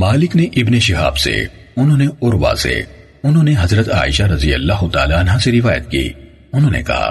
مالک نے ابن شہاب سے، انہوں نے عروا سے، انہوں نے حضرت عائشہ رضی اللہ تعالیٰ عنہ سے روایت کی۔ انہوں نے کہا،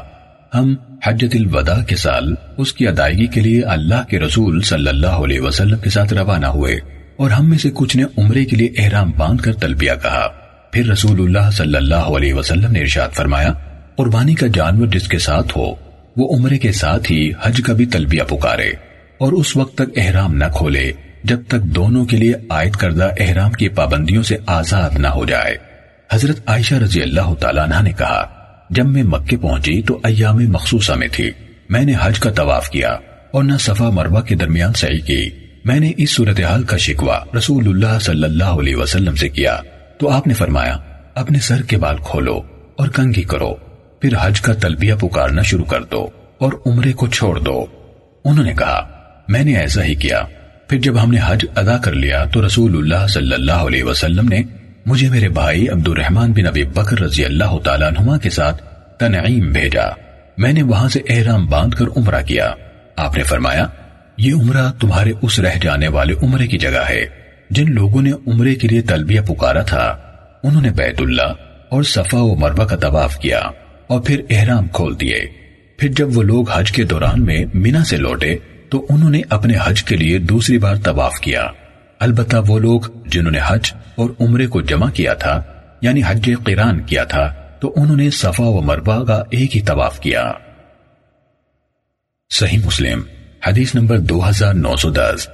ہم حجت الوداع کے سال اس کی ادائیگی کے لیے اللہ کے رسول صلی اللہ علیہ وسلم کے ساتھ روانہ ہوئے اور ہم میں سے کچھ نے عمرے کے لیے احرام باندھ کر تلبیہ کہا۔ پھر رسول اللہ صلی اللہ علیہ وسلم نے ارشاد فرمایا، قربانی کا جانور جس کے ساتھ ہو، وہ عمرے کے ساتھ ہی حج کا بھی تلبیہ پکارے اور اس وقت تک احرام نہ کھولے۔ جب تک دونوں کے لیے عائد کردہ احرام کی پابندیوں سے آزاد نہ ہو جائے۔ حضرت عائشہ رضی اللہ تعالیٰ عنہ نے کہا، جب میں مکے پہنچی تو ایام مخصوصہ میں تھی۔ میں نے حج کا طواف کیا اور نہ صفا مروہ کے درمیان صحیح کی۔ میں نے اس صورتحال کا شکوہ رسول اللہ صلی اللہ علیہ وسلم سے کیا۔ تو آپ نے فرمایا، اپنے سر کے بال کھولو اور کنگھی کرو۔ پھر حج کا تلبیہ پکارنا شروع کر دو اور عمرے کو چھوڑ دو۔ انہوں نے کہا، میں نے ایسا ہی کیا۔ پھر جب ہم نے حج ادا کر لیا تو رسول اللہ صلی اللہ علیہ وسلم نے مجھے میرے بھائی عبد الرحمن بن ابی بکر رضی اللہ تعالیٰ عنہما کے ساتھ تنعیم بھیجا۔ میں نے وہاں سے احرام باندھ کر عمرہ کیا۔ آپ نے فرمایا، یہ عمرہ تمہارے اس رہ جانے والے عمرے کی جگہ ہے، جن لوگوں نے عمرے کے لیے تلبیہ پکارا تھا۔ انہوں نے بیت اللہ اور صفا و مروہ کا طواف کیا اور پھر احرام کھول دیے۔ پھر جب وہ لوگ حج کے دوران میں مینا سے لوٹے تو انہوں نے اپنے حج کے لیے دوسری بار طواف کیا۔ البتہ وہ لوگ جنہوں نے حج اور عمرے کو جمع کیا تھا یعنی حج قیران کیا تھا، تو انہوں نے صفا و مربع کا ایک ہی طواف کیا۔ صحیح مسلم، حدیث نمبر دو ہزار نو سو دس۔